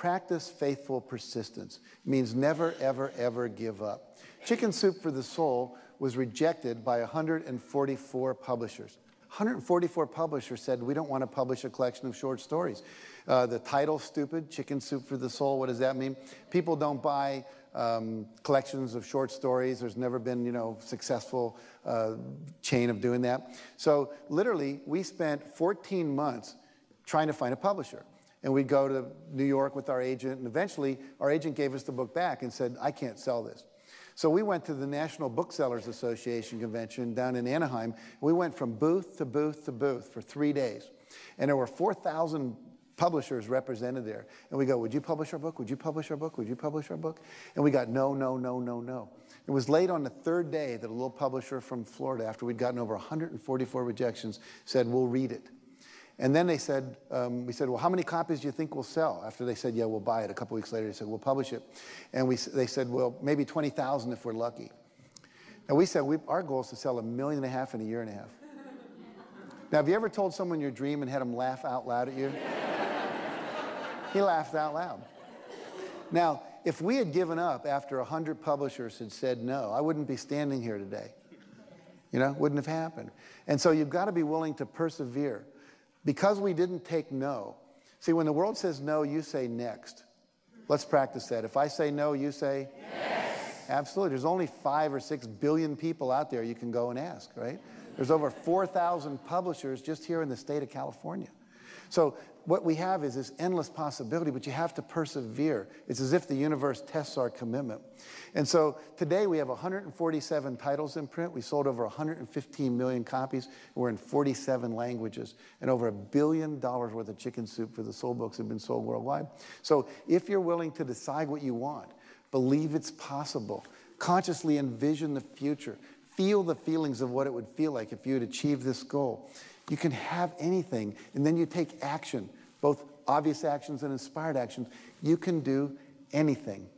practice faithful persistence. It means never, ever, ever give up. Chicken Soup for the Soul was rejected by 144 publishers. 144 publishers said, We don't want to publish a collection of short stories. Uh, the title, stupid, Chicken Soup for the Soul, what does that mean? People don't buy um, collections of short stories. There's never been, you know, successful uh, chain of doing that. So literally, we spent 14 months trying to find a publisher. And we'd go to New York with our agent, and eventually our agent gave us the book back and said, I can't sell this. So we went to the National Booksellers Association convention down in Anaheim. We went from booth to booth to booth for three days. And there were 4,000 publishers represented there. And we go, Would you publish our book? Would you publish our book? Would you publish our book? And we got no, no, no, no, no. It was late on the third day that a little publisher from Florida, after we'd gotten over 144 rejections, said, We'll read it. And then they said, um, we said, well, how many copies do you think we'll sell? After they said, yeah, we'll buy it. A couple weeks later, they said, we'll publish it. And we, they said, well, maybe 20,000 if we're lucky. And we said, we, our goal is to sell a million and a half in a year and a half. now, have you ever told someone your dream and had them laugh out loud at you? he laughed out loud. Now, if we had given up after 100 publishers had said no, I wouldn't be standing here today. You know, wouldn't have happened. And so you've got to be willing to persevere. Because we didn't take no. See, when the world says no, you say next. Let's practice that. If I say no, you say yes. Absolutely. There's only five or six billion people out there you can go and ask, right? There's over 4,000 publishers just here in the state of California. So what we have is this endless possibility, but you have to persevere. It's as if the universe tests our commitment. And so today we have 147 titles in print. We sold over 115 million copies. We're in 47 languages. And over a billion dollars worth of chicken soup for the soul books have been sold worldwide. So if you're willing to decide what you want, believe it's possible, consciously envision the future, feel the feelings of what it would feel like if you had achieved this goal you can have anything, and then you take action, both obvious actions and inspired actions. You can do anything.